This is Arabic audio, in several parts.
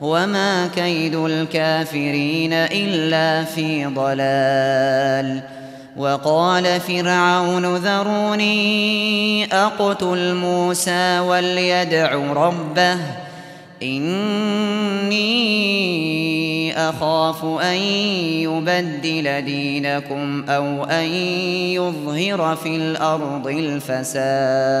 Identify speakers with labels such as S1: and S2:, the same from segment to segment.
S1: وما كيد الكافرين إلا في ضلال وقال فرعون ذروني أقتل موسى وليدع ربه إني أخاف أن يبدل دينكم أو أن يظهر في الأرض الفساد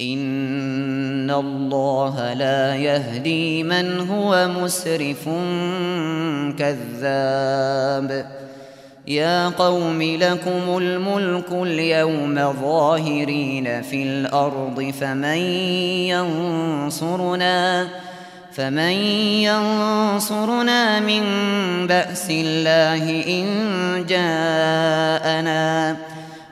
S1: ان الله لا يهدي من هو مسرف كذاب. يا قوم لكم الملك اليوم ظاهرين في الأرض فمن ينصرنا فمن ينصرنا من بأس الله ان جاءنا.